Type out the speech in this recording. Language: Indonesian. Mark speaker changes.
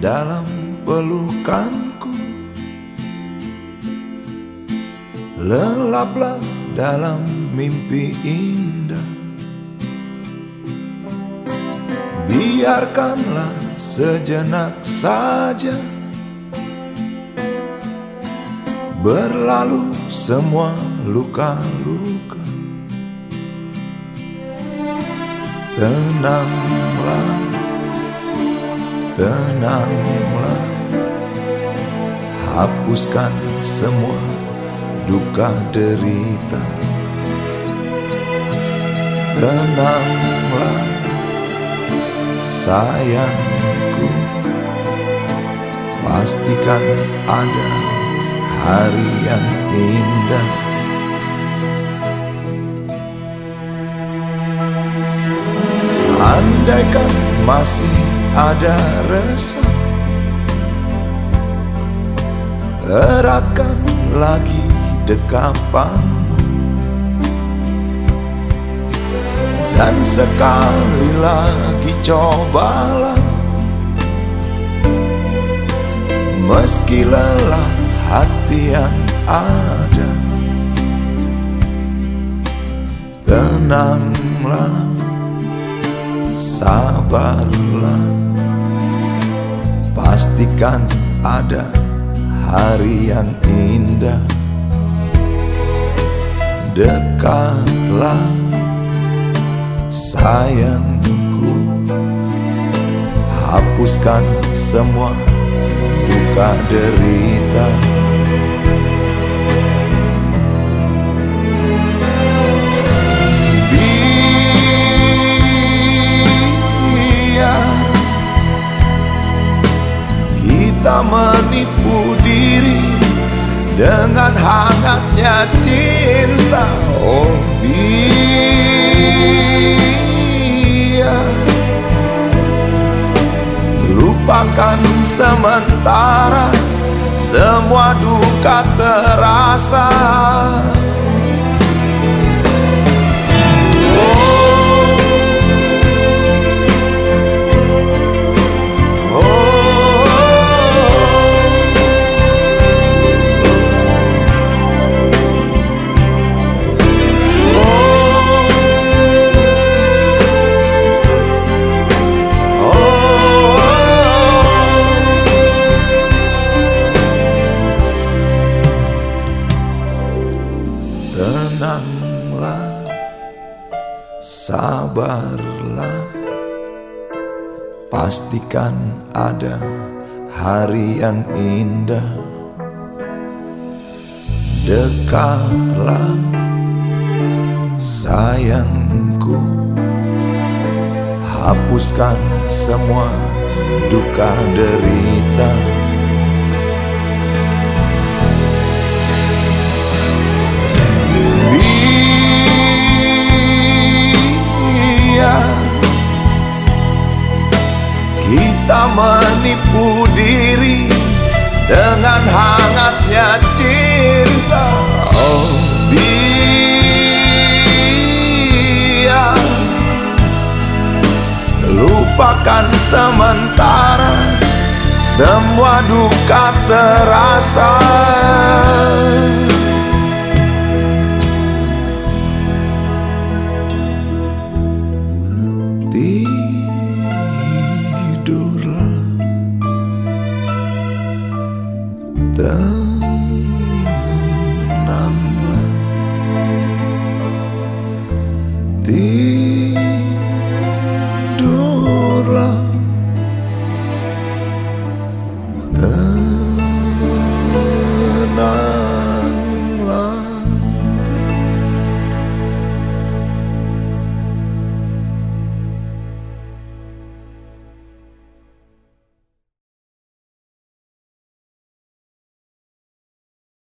Speaker 1: dalam pelukanku. Lelaplah dalam mimpi indah. Biarkanlah sejenak saja. Berlalu semua luka-luka. Tenanglah, tenanglah. Hapuskan semua duka derita. Tenanglah sayangku. Pastikan ada hari yang indah. Andaikan masih ada resah. Eratkan lagi dekapanmu Dan sekali lagi cobalah. Meski lelah hati yang ada Tenanglah, sabarlah. Pastikan ada hari yang indah. Dekatlah sayangku. Hapuskan semua duka derita hangatnya cinta. Oh biar Lupakan sementara Semua duka terasa Tenanglah, sabarlah. Pastikan ada hari yang indah. Dekatlah, sayangku. Hapuskan semua duka derita kita menipu diri dengan hangatnya cinta. Oh biar lupakan sementara semua duka terasa Deus.